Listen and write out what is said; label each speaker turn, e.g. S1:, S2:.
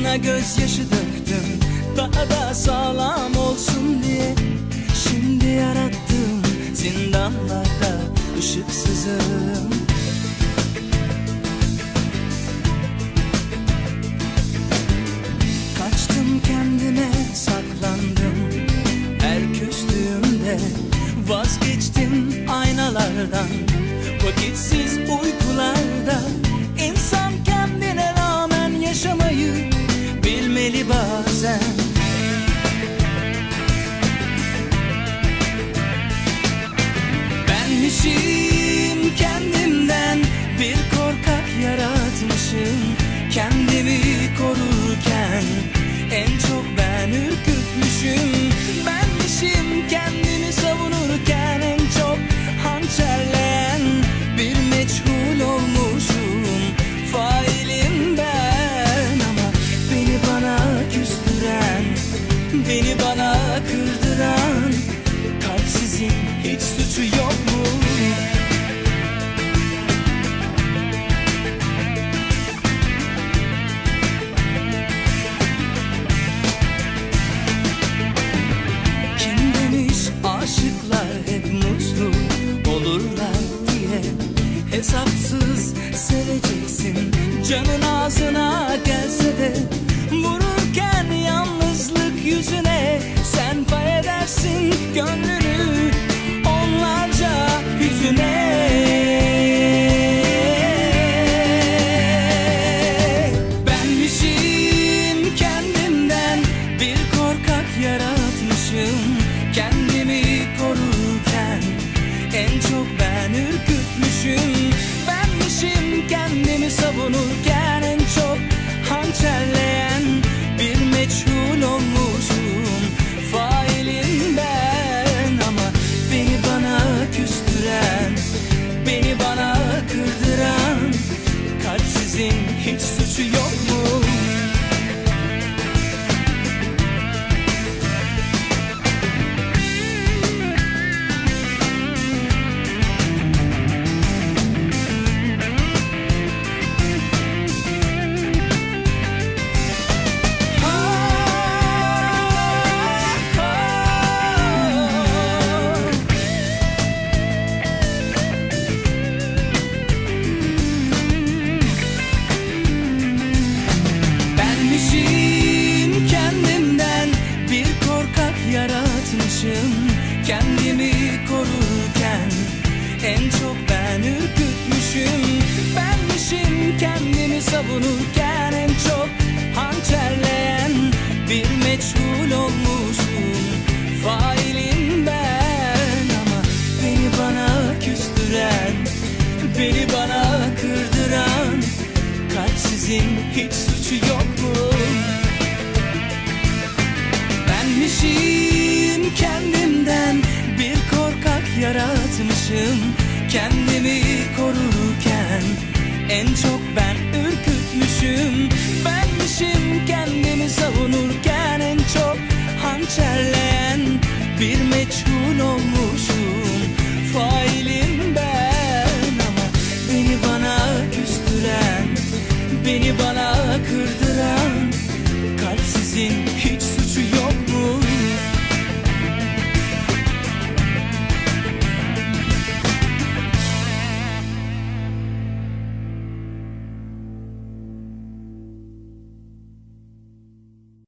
S1: Alnına gözyaşı döktüm. Daha da sağlam olsun diye Şimdi yarattım zindanlarda ışıksızım. Kaçtım kendime saklandım. Her küstüğümde vazgeçtim aynalardan. Vakitsiz uykularda neighbors and Beni bana kırdıran. Kalpsizin hiç suçu yok mu? Kim demiş aşıklar hep mutlu olurlar diye? Hesapsız seveceksin canın ağzına gelse en yaratmışım Kendimi korurken en çok ben ürkütmüşüm. Benmişim kendimi savunurken en çok hançerleyen bir meçhul olmuşum. Failim ben ama beni bana küstüren Beni bana kırdıran Kalpsizin hiç suçu yok mu? Benmişim kendimden bir korkak yaratmışım. Kendimi